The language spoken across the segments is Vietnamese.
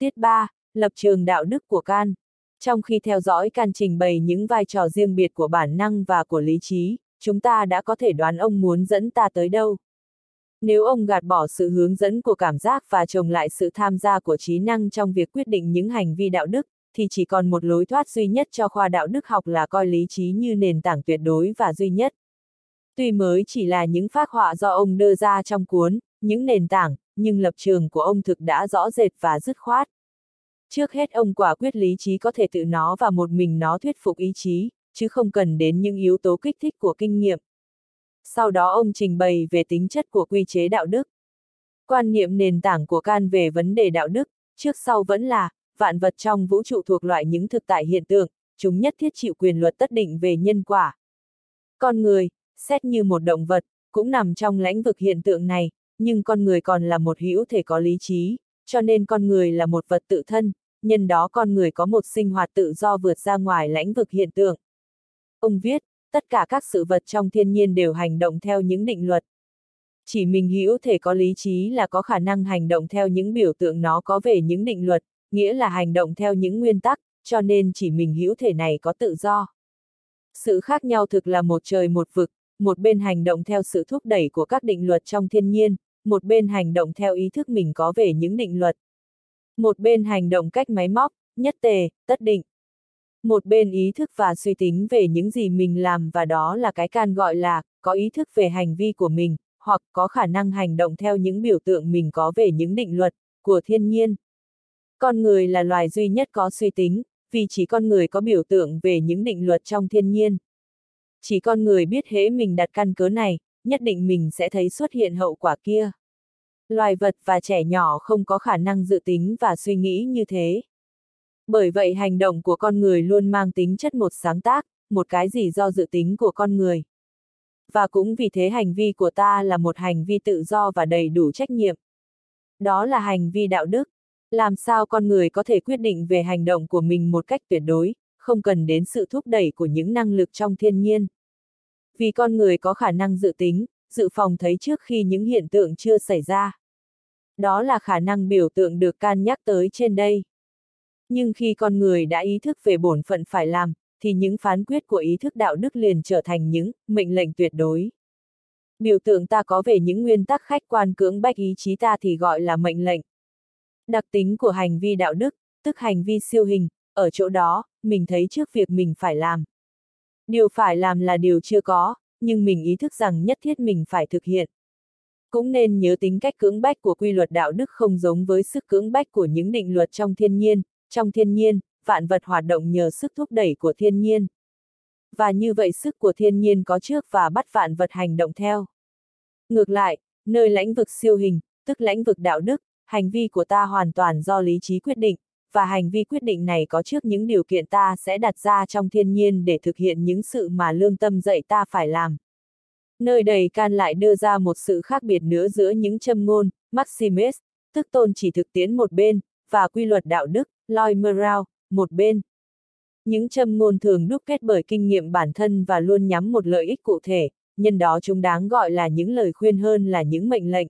Tiết 3, lập trường đạo đức của can. Trong khi theo dõi can trình bày những vai trò riêng biệt của bản năng và của lý trí, chúng ta đã có thể đoán ông muốn dẫn ta tới đâu. Nếu ông gạt bỏ sự hướng dẫn của cảm giác và trồng lại sự tham gia của trí năng trong việc quyết định những hành vi đạo đức, thì chỉ còn một lối thoát duy nhất cho khoa đạo đức học là coi lý trí như nền tảng tuyệt đối và duy nhất. Tuy mới chỉ là những phác họa do ông đưa ra trong cuốn, những nền tảng, nhưng lập trường của ông thực đã rõ rệt và dứt khoát. Trước hết ông quả quyết lý trí có thể tự nó và một mình nó thuyết phục ý chí, chứ không cần đến những yếu tố kích thích của kinh nghiệm. Sau đó ông trình bày về tính chất của quy chế đạo đức. Quan niệm nền tảng của can về vấn đề đạo đức, trước sau vẫn là, vạn vật trong vũ trụ thuộc loại những thực tại hiện tượng, chúng nhất thiết chịu quyền luật tất định về nhân quả. Con người, xét như một động vật, cũng nằm trong lãnh vực hiện tượng này, nhưng con người còn là một hữu thể có lý trí, cho nên con người là một vật tự thân, nhân đó con người có một sinh hoạt tự do vượt ra ngoài lãnh vực hiện tượng. Ông viết, tất cả các sự vật trong thiên nhiên đều hành động theo những định luật. Chỉ mình hữu thể có lý trí là có khả năng hành động theo những biểu tượng nó có về những định luật, nghĩa là hành động theo những nguyên tắc, cho nên chỉ mình hữu thể này có tự do. Sự khác nhau thực là một trời một vực, một bên hành động theo sự thúc đẩy của các định luật trong thiên nhiên, một bên hành động theo ý thức mình có về những định luật. Một bên hành động cách máy móc, nhất tề, tất định. Một bên ý thức và suy tính về những gì mình làm và đó là cái can gọi là, có ý thức về hành vi của mình, hoặc có khả năng hành động theo những biểu tượng mình có về những định luật, của thiên nhiên. Con người là loài duy nhất có suy tính, vì chỉ con người có biểu tượng về những định luật trong thiên nhiên. Chỉ con người biết hễ mình đặt căn cớ này, nhất định mình sẽ thấy xuất hiện hậu quả kia. Loài vật và trẻ nhỏ không có khả năng dự tính và suy nghĩ như thế. Bởi vậy hành động của con người luôn mang tính chất một sáng tác, một cái gì do dự tính của con người. Và cũng vì thế hành vi của ta là một hành vi tự do và đầy đủ trách nhiệm. Đó là hành vi đạo đức. Làm sao con người có thể quyết định về hành động của mình một cách tuyệt đối, không cần đến sự thúc đẩy của những năng lực trong thiên nhiên. Vì con người có khả năng dự tính, dự phòng thấy trước khi những hiện tượng chưa xảy ra. Đó là khả năng biểu tượng được can nhắc tới trên đây. Nhưng khi con người đã ý thức về bổn phận phải làm, thì những phán quyết của ý thức đạo đức liền trở thành những mệnh lệnh tuyệt đối. Biểu tượng ta có về những nguyên tắc khách quan cưỡng bách ý chí ta thì gọi là mệnh lệnh. Đặc tính của hành vi đạo đức, tức hành vi siêu hình, ở chỗ đó, mình thấy trước việc mình phải làm. Điều phải làm là điều chưa có, nhưng mình ý thức rằng nhất thiết mình phải thực hiện. Cũng nên nhớ tính cách cưỡng bách của quy luật đạo đức không giống với sức cưỡng bách của những định luật trong thiên nhiên, trong thiên nhiên, vạn vật hoạt động nhờ sức thúc đẩy của thiên nhiên. Và như vậy sức của thiên nhiên có trước và bắt vạn vật hành động theo. Ngược lại, nơi lãnh vực siêu hình, tức lãnh vực đạo đức, hành vi của ta hoàn toàn do lý trí quyết định, và hành vi quyết định này có trước những điều kiện ta sẽ đặt ra trong thiên nhiên để thực hiện những sự mà lương tâm dạy ta phải làm. Nơi đầy can lại đưa ra một sự khác biệt nữa giữa những châm ngôn, Maximus, tức tôn chỉ thực tiễn một bên, và quy luật đạo đức, Loi morale, một bên. Những châm ngôn thường đúc kết bởi kinh nghiệm bản thân và luôn nhắm một lợi ích cụ thể, nhân đó chúng đáng gọi là những lời khuyên hơn là những mệnh lệnh.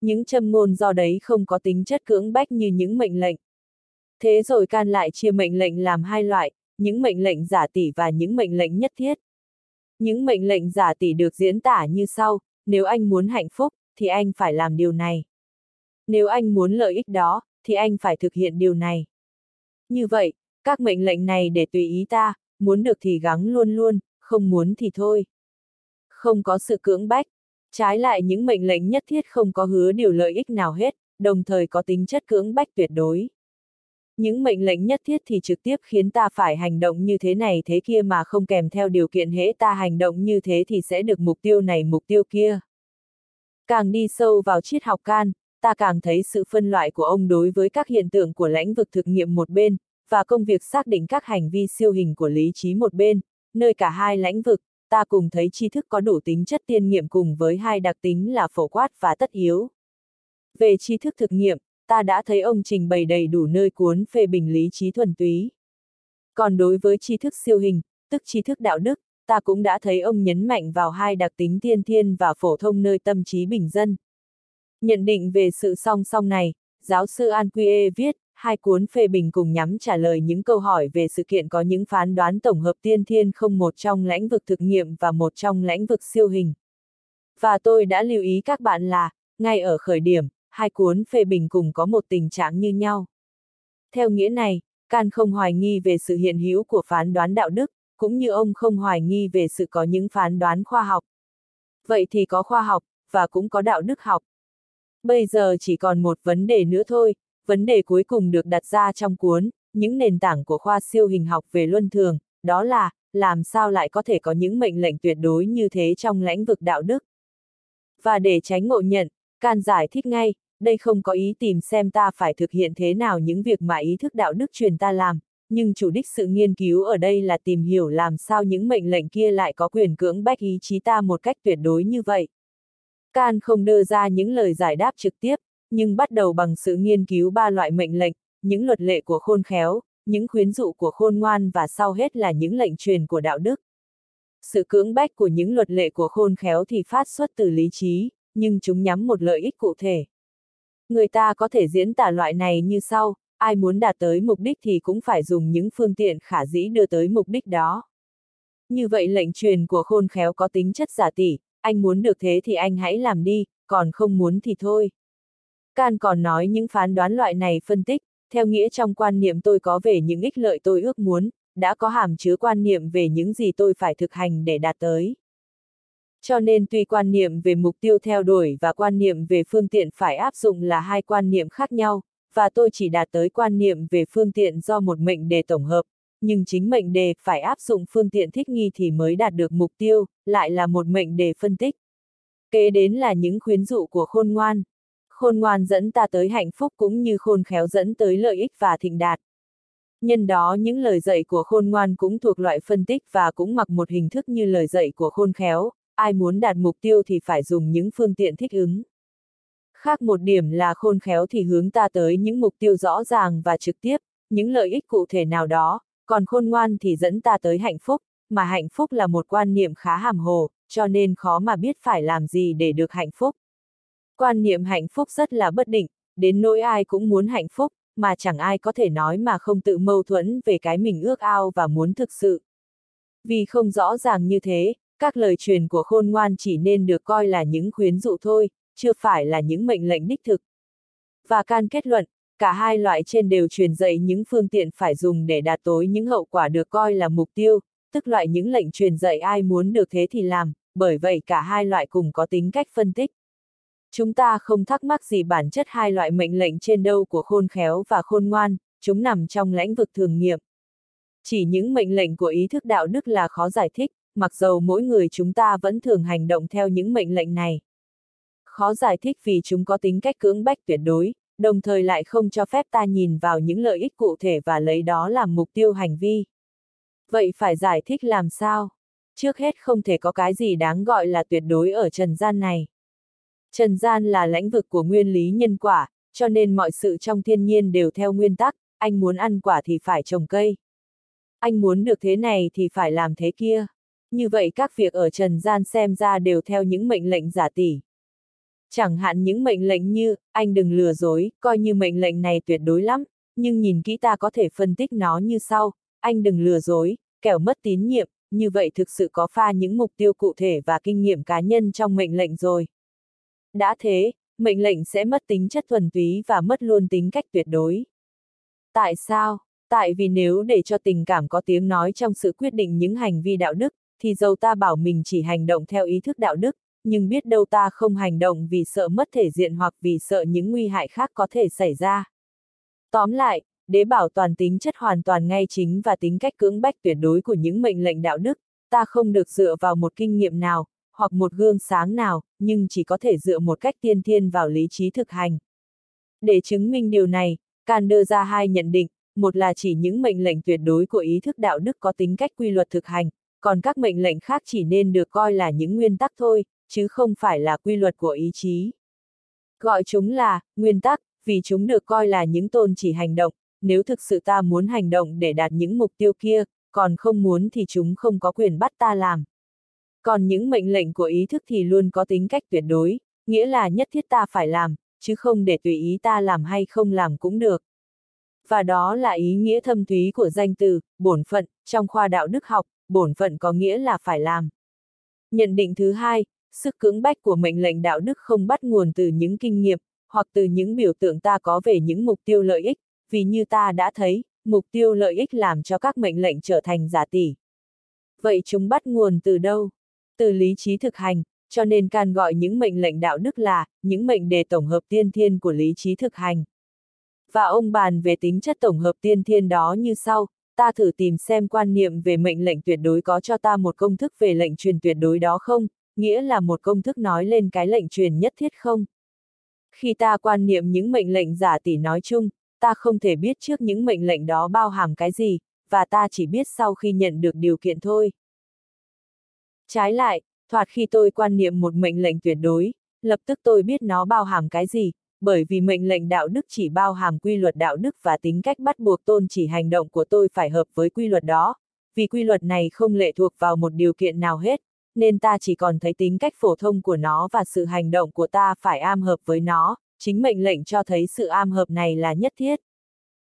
Những châm ngôn do đấy không có tính chất cưỡng bách như những mệnh lệnh. Thế rồi can lại chia mệnh lệnh làm hai loại, những mệnh lệnh giả tỷ và những mệnh lệnh nhất thiết. Những mệnh lệnh giả tỷ được diễn tả như sau, nếu anh muốn hạnh phúc, thì anh phải làm điều này. Nếu anh muốn lợi ích đó, thì anh phải thực hiện điều này. Như vậy, các mệnh lệnh này để tùy ý ta, muốn được thì gắng luôn luôn, không muốn thì thôi. Không có sự cưỡng bách. Trái lại những mệnh lệnh nhất thiết không có hứa điều lợi ích nào hết, đồng thời có tính chất cưỡng bách tuyệt đối. Những mệnh lệnh nhất thiết thì trực tiếp khiến ta phải hành động như thế này thế kia mà không kèm theo điều kiện hễ ta hành động như thế thì sẽ được mục tiêu này mục tiêu kia. Càng đi sâu vào triết học can, ta càng thấy sự phân loại của ông đối với các hiện tượng của lãnh vực thực nghiệm một bên, và công việc xác định các hành vi siêu hình của lý trí một bên, nơi cả hai lãnh vực, ta cùng thấy tri thức có đủ tính chất tiên nghiệm cùng với hai đặc tính là phổ quát và tất yếu. Về tri thức thực nghiệm, ta đã thấy ông trình bày đầy đủ nơi cuốn phê bình lý trí thuần túy. Còn đối với tri thức siêu hình, tức tri thức đạo đức, ta cũng đã thấy ông nhấn mạnh vào hai đặc tính tiên thiên và phổ thông nơi tâm trí bình dân. Nhận định về sự song song này, giáo sư An Quyê viết, hai cuốn phê bình cùng nhắm trả lời những câu hỏi về sự kiện có những phán đoán tổng hợp tiên thiên không một trong lãnh vực thực nghiệm và một trong lãnh vực siêu hình. Và tôi đã lưu ý các bạn là, ngay ở khởi điểm, hai cuốn phê bình cùng có một tình trạng như nhau. Theo nghĩa này, Can không hoài nghi về sự hiện hữu của phán đoán đạo đức, cũng như ông không hoài nghi về sự có những phán đoán khoa học. Vậy thì có khoa học, và cũng có đạo đức học. Bây giờ chỉ còn một vấn đề nữa thôi, vấn đề cuối cùng được đặt ra trong cuốn, những nền tảng của khoa siêu hình học về luân thường, đó là, làm sao lại có thể có những mệnh lệnh tuyệt đối như thế trong lĩnh vực đạo đức. Và để tránh ngộ nhận, Can giải thích ngay, đây không có ý tìm xem ta phải thực hiện thế nào những việc mà ý thức đạo đức truyền ta làm, nhưng chủ đích sự nghiên cứu ở đây là tìm hiểu làm sao những mệnh lệnh kia lại có quyền cưỡng bách ý chí ta một cách tuyệt đối như vậy. Can không đưa ra những lời giải đáp trực tiếp, nhưng bắt đầu bằng sự nghiên cứu ba loại mệnh lệnh, những luật lệ của khôn khéo, những khuyến dụ của khôn ngoan và sau hết là những lệnh truyền của đạo đức. Sự cưỡng bách của những luật lệ của khôn khéo thì phát xuất từ lý trí, nhưng chúng nhắm một lợi ích cụ thể. Người ta có thể diễn tả loại này như sau, ai muốn đạt tới mục đích thì cũng phải dùng những phương tiện khả dĩ đưa tới mục đích đó. Như vậy lệnh truyền của khôn khéo có tính chất giả tỷ, anh muốn được thế thì anh hãy làm đi, còn không muốn thì thôi. Can còn nói những phán đoán loại này phân tích, theo nghĩa trong quan niệm tôi có về những ích lợi tôi ước muốn, đã có hàm chứa quan niệm về những gì tôi phải thực hành để đạt tới. Cho nên tuy quan niệm về mục tiêu theo đuổi và quan niệm về phương tiện phải áp dụng là hai quan niệm khác nhau, và tôi chỉ đạt tới quan niệm về phương tiện do một mệnh đề tổng hợp, nhưng chính mệnh đề phải áp dụng phương tiện thích nghi thì mới đạt được mục tiêu, lại là một mệnh đề phân tích. Kế đến là những khuyến dụ của khôn ngoan. Khôn ngoan dẫn ta tới hạnh phúc cũng như khôn khéo dẫn tới lợi ích và thịnh đạt. Nhân đó những lời dạy của khôn ngoan cũng thuộc loại phân tích và cũng mặc một hình thức như lời dạy của khôn khéo, ai muốn đạt mục tiêu thì phải dùng những phương tiện thích ứng. Khác một điểm là khôn khéo thì hướng ta tới những mục tiêu rõ ràng và trực tiếp, những lợi ích cụ thể nào đó, còn khôn ngoan thì dẫn ta tới hạnh phúc, mà hạnh phúc là một quan niệm khá hàm hồ, cho nên khó mà biết phải làm gì để được hạnh phúc. Quan niệm hạnh phúc rất là bất định, đến nỗi ai cũng muốn hạnh phúc, mà chẳng ai có thể nói mà không tự mâu thuẫn về cái mình ước ao và muốn thực sự. Vì không rõ ràng như thế, các lời truyền của khôn ngoan chỉ nên được coi là những khuyến dụ thôi, chưa phải là những mệnh lệnh đích thực. Và can kết luận, cả hai loại trên đều truyền dạy những phương tiện phải dùng để đạt tối những hậu quả được coi là mục tiêu, tức loại những lệnh truyền dạy ai muốn được thế thì làm, bởi vậy cả hai loại cùng có tính cách phân tích. Chúng ta không thắc mắc gì bản chất hai loại mệnh lệnh trên đâu của khôn khéo và khôn ngoan, chúng nằm trong lãnh vực thường nghiệm. Chỉ những mệnh lệnh của ý thức đạo đức là khó giải thích, mặc dầu mỗi người chúng ta vẫn thường hành động theo những mệnh lệnh này. Khó giải thích vì chúng có tính cách cưỡng bách tuyệt đối, đồng thời lại không cho phép ta nhìn vào những lợi ích cụ thể và lấy đó làm mục tiêu hành vi. Vậy phải giải thích làm sao? Trước hết không thể có cái gì đáng gọi là tuyệt đối ở trần gian này. Trần gian là lãnh vực của nguyên lý nhân quả, cho nên mọi sự trong thiên nhiên đều theo nguyên tắc, anh muốn ăn quả thì phải trồng cây. Anh muốn được thế này thì phải làm thế kia. Như vậy các việc ở trần gian xem ra đều theo những mệnh lệnh giả tỷ. Chẳng hạn những mệnh lệnh như, anh đừng lừa dối, coi như mệnh lệnh này tuyệt đối lắm, nhưng nhìn kỹ ta có thể phân tích nó như sau, anh đừng lừa dối, kẻo mất tín nhiệm, như vậy thực sự có pha những mục tiêu cụ thể và kinh nghiệm cá nhân trong mệnh lệnh rồi. Đã thế, mệnh lệnh sẽ mất tính chất thuần túy và mất luôn tính cách tuyệt đối. Tại sao? Tại vì nếu để cho tình cảm có tiếng nói trong sự quyết định những hành vi đạo đức, thì dầu ta bảo mình chỉ hành động theo ý thức đạo đức, nhưng biết đâu ta không hành động vì sợ mất thể diện hoặc vì sợ những nguy hại khác có thể xảy ra. Tóm lại, để bảo toàn tính chất hoàn toàn ngay chính và tính cách cưỡng bách tuyệt đối của những mệnh lệnh đạo đức, ta không được dựa vào một kinh nghiệm nào, hoặc một gương sáng nào, nhưng chỉ có thể dựa một cách tiên thiên vào lý trí thực hành. Để chứng minh điều này, Can đưa ra hai nhận định, một là chỉ những mệnh lệnh tuyệt đối của ý thức đạo đức có tính cách quy luật thực hành, còn các mệnh lệnh khác chỉ nên được coi là những nguyên tắc thôi, chứ không phải là quy luật của ý chí. Gọi chúng là nguyên tắc, vì chúng được coi là những tôn chỉ hành động, nếu thực sự ta muốn hành động để đạt những mục tiêu kia, còn không muốn thì chúng không có quyền bắt ta làm. Còn những mệnh lệnh của ý thức thì luôn có tính cách tuyệt đối, nghĩa là nhất thiết ta phải làm, chứ không để tùy ý ta làm hay không làm cũng được. Và đó là ý nghĩa thâm thúy của danh từ, bổn phận, trong khoa đạo đức học, bổn phận có nghĩa là phải làm. Nhận định thứ hai, sức cưỡng bách của mệnh lệnh đạo đức không bắt nguồn từ những kinh nghiệm, hoặc từ những biểu tượng ta có về những mục tiêu lợi ích, vì như ta đã thấy, mục tiêu lợi ích làm cho các mệnh lệnh trở thành giả tỷ. Vậy chúng bắt nguồn từ đâu? Từ lý trí thực hành, cho nên can gọi những mệnh lệnh đạo đức là, những mệnh đề tổng hợp tiên thiên của lý trí thực hành. Và ông bàn về tính chất tổng hợp tiên thiên đó như sau, ta thử tìm xem quan niệm về mệnh lệnh tuyệt đối có cho ta một công thức về lệnh truyền tuyệt đối đó không, nghĩa là một công thức nói lên cái lệnh truyền nhất thiết không. Khi ta quan niệm những mệnh lệnh giả tỷ nói chung, ta không thể biết trước những mệnh lệnh đó bao hàm cái gì, và ta chỉ biết sau khi nhận được điều kiện thôi. Trái lại, thoạt khi tôi quan niệm một mệnh lệnh tuyệt đối, lập tức tôi biết nó bao hàm cái gì, bởi vì mệnh lệnh đạo đức chỉ bao hàm quy luật đạo đức và tính cách bắt buộc tôn chỉ hành động của tôi phải hợp với quy luật đó, vì quy luật này không lệ thuộc vào một điều kiện nào hết, nên ta chỉ còn thấy tính cách phổ thông của nó và sự hành động của ta phải am hợp với nó, chính mệnh lệnh cho thấy sự am hợp này là nhất thiết.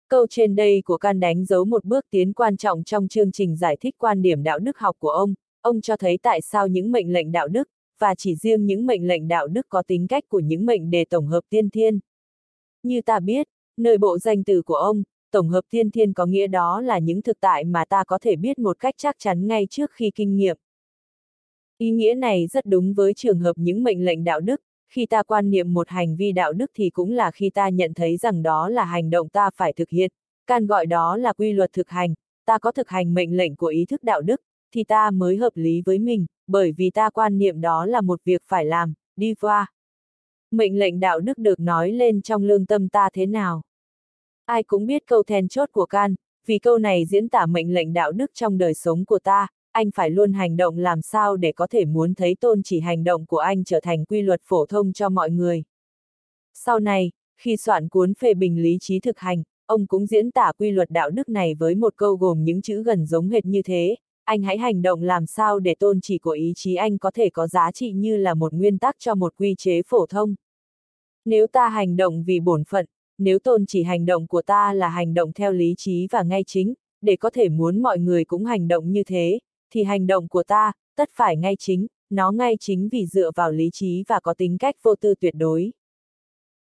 Câu trên đây của Can đánh dấu một bước tiến quan trọng trong chương trình giải thích quan điểm đạo đức học của ông, ông cho thấy tại sao những mệnh lệnh đạo đức, và chỉ riêng những mệnh lệnh đạo đức có tính cách của những mệnh đề tổng hợp tiên thiên. Như ta biết, nơi bộ danh từ của ông, tổng hợp tiên thiên có nghĩa đó là những thực tại mà ta có thể biết một cách chắc chắn ngay trước khi kinh nghiệm. Ý nghĩa này rất đúng với trường hợp những mệnh lệnh đạo đức, khi ta quan niệm một hành vi đạo đức thì cũng là khi ta nhận thấy rằng đó là hành động ta phải thực hiện, can gọi đó là quy luật thực hành, ta có thực hành mệnh lệnh của ý thức đạo đức, thì ta mới hợp lý với mình, bởi vì ta quan niệm đó là một việc phải làm, đi qua. Mệnh lệnh đạo đức được nói lên trong lương tâm ta thế nào? Ai cũng biết câu then chốt của can, vì câu này diễn tả mệnh lệnh đạo đức trong đời sống của ta, anh phải luôn hành động làm sao để có thể muốn thấy tôn chỉ hành động của anh trở thành quy luật phổ thông cho mọi người. Sau này, khi soạn cuốn phê bình lý trí thực hành, ông cũng diễn tả quy luật đạo đức này với một câu gồm những chữ gần giống hệt như thế, anh hãy hành động làm sao để tôn chỉ của ý chí anh có thể có giá trị như là một nguyên tắc cho một quy chế phổ thông. Nếu ta hành động vì bổn phận, nếu tôn chỉ hành động của ta là hành động theo lý trí và ngay chính, để có thể muốn mọi người cũng hành động như thế, thì hành động của ta, tất phải ngay chính, nó ngay chính vì dựa vào lý trí và có tính cách vô tư tuyệt đối.